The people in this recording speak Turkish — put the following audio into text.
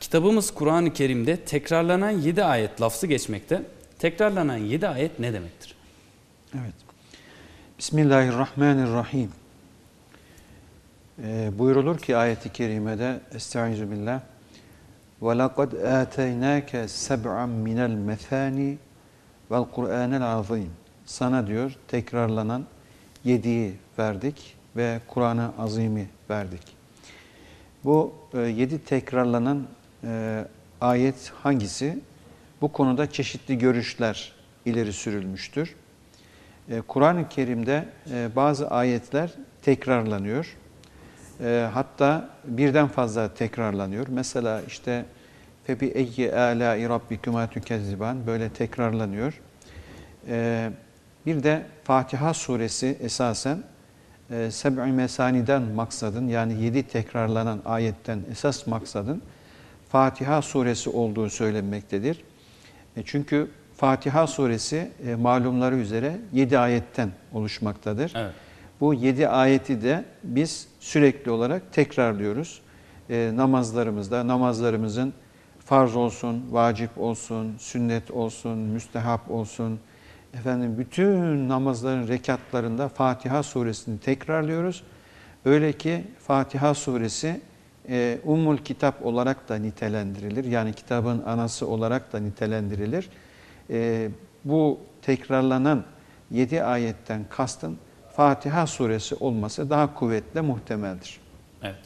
Kitabımız Kur'an-ı Kerim'de tekrarlanan 7 ayet lafzı geçmekte. Tekrarlanan 7 ayet ne demektir? Evet. Bismillahirrahmanirrahim. Ee, buyurulur ki ayeti kerimede Estaizu billah ve laqad ataynake seb'an minel mefani vel Kur'anel azim. Sana diyor tekrarlanan yediyi verdik ve Kur'an Azim'i verdik. Bu e, yedi tekrarlanan e, ayet hangisi? Bu konuda çeşitli görüşler ileri sürülmüştür. E, Kur'an-ı Kerim'de e, bazı ayetler tekrarlanıyor. E, hatta birden fazla tekrarlanıyor. Mesela işte febi eyyi alâi rabbikuma tükezziban böyle tekrarlanıyor. E, bir de Fatiha suresi esasen e, seb'i mesaniden maksadın yani yedi tekrarlanan ayetten esas maksadın Fatiha suresi olduğu söylenmektedir. E, çünkü Fatiha suresi e, malumları üzere yedi ayetten oluşmaktadır. Evet. Bu yedi ayeti de biz sürekli olarak tekrarlıyoruz. E, namazlarımızda, namazlarımızın farz olsun, vacip olsun, sünnet olsun, müstehap olsun, efendim bütün namazların rekatlarında Fatiha suresini tekrarlıyoruz. Öyle ki Fatiha suresi e, Ummul Kitap olarak da nitelendirilir. Yani kitabın anası olarak da nitelendirilir. E, bu tekrarlanan yedi ayetten kastın Fatiha suresi olması daha kuvvetle muhtemeldir. Evet.